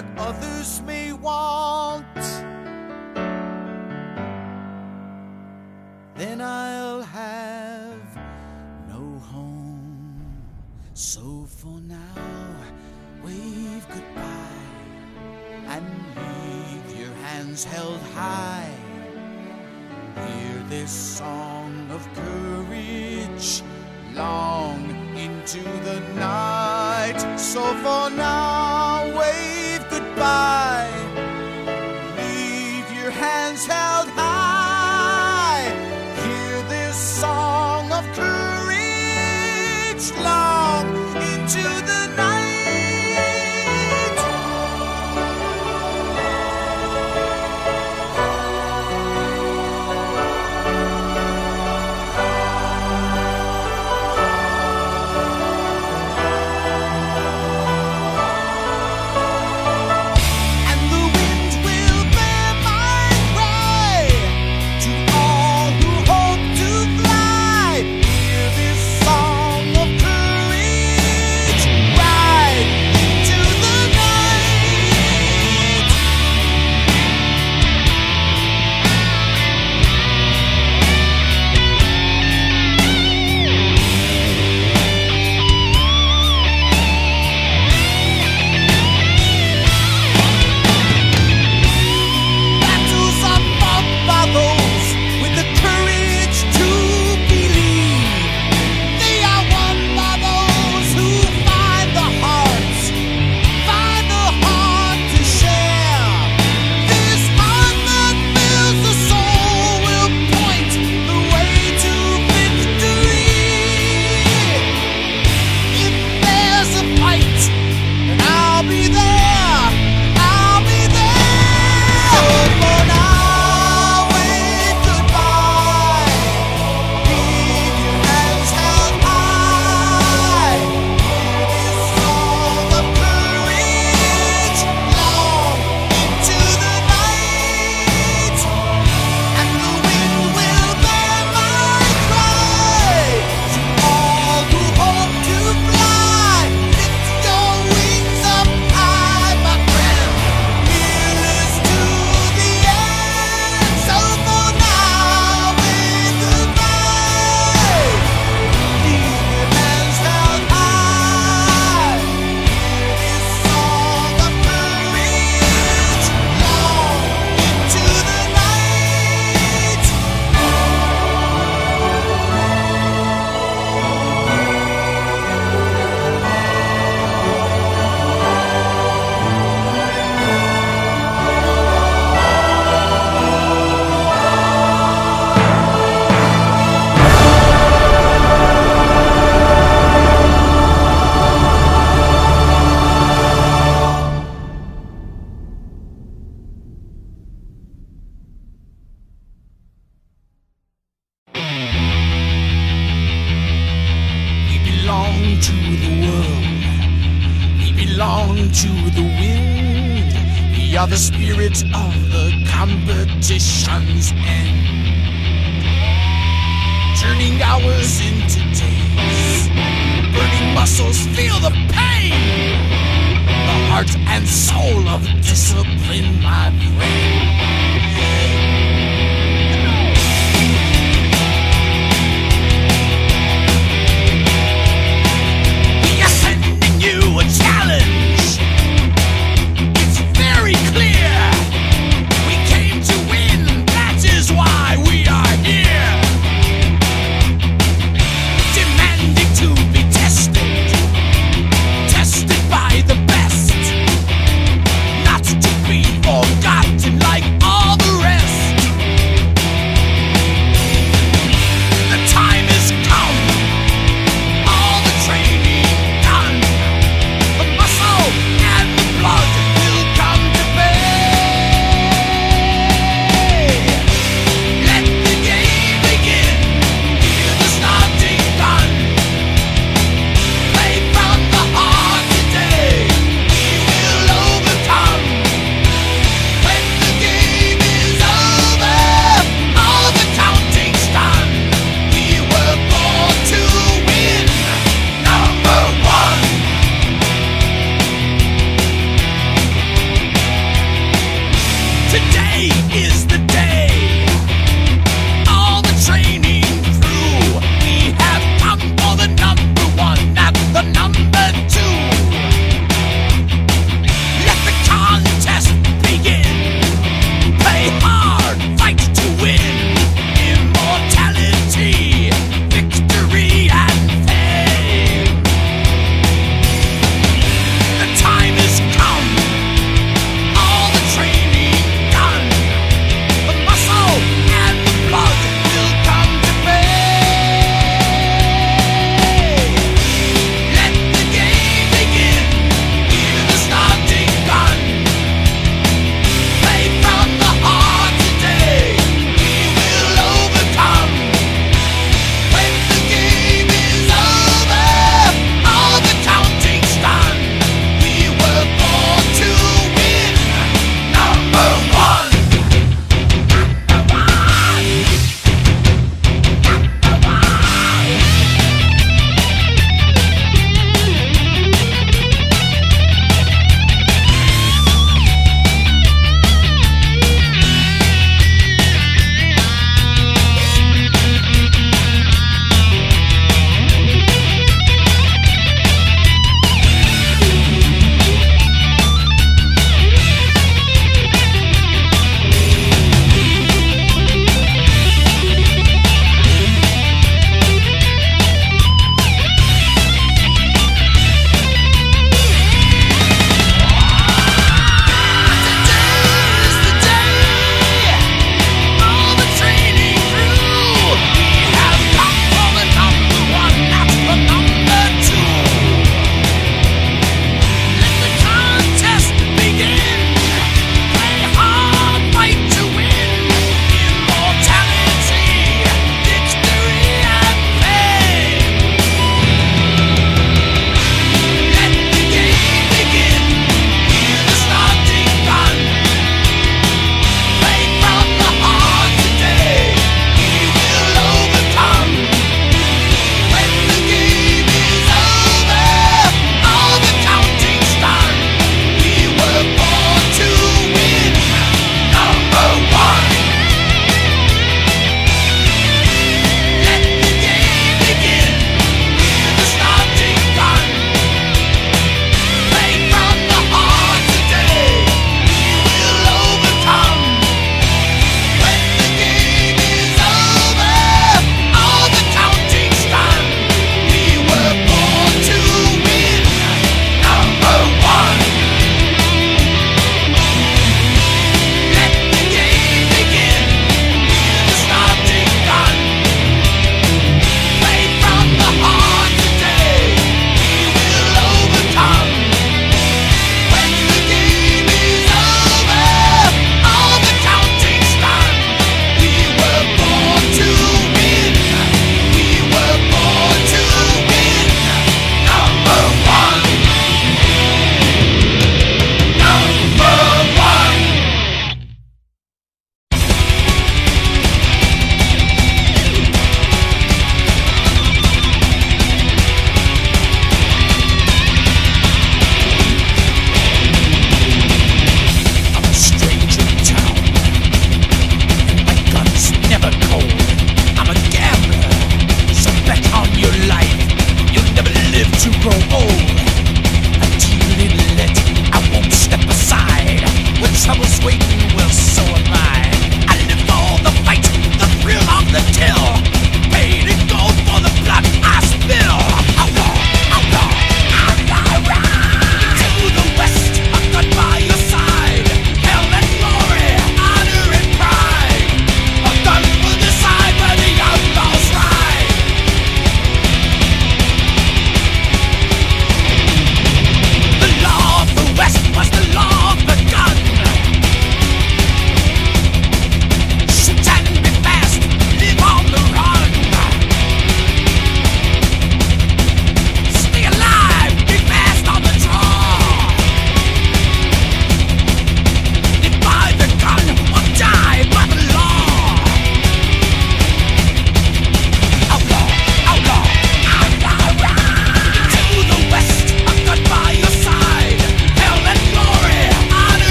what others may want, then I'll have no home. So for now, wave goodbye and leave your hands held high. Hear this song of courage long into the night. So for now. competition's end, turning hours into days. Burning muscles feel the pain, the heart and soul of discipline, my friend.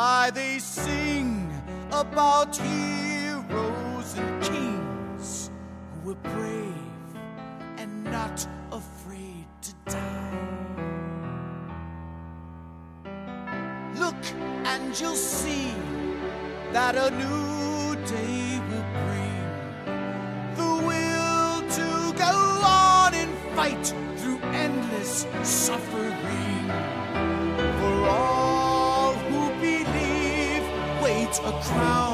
why they sing about heroes and kings who were brave and not afraid to die. Look and you'll see that a new day will bring the will to go on and fight through endless suffering. smile.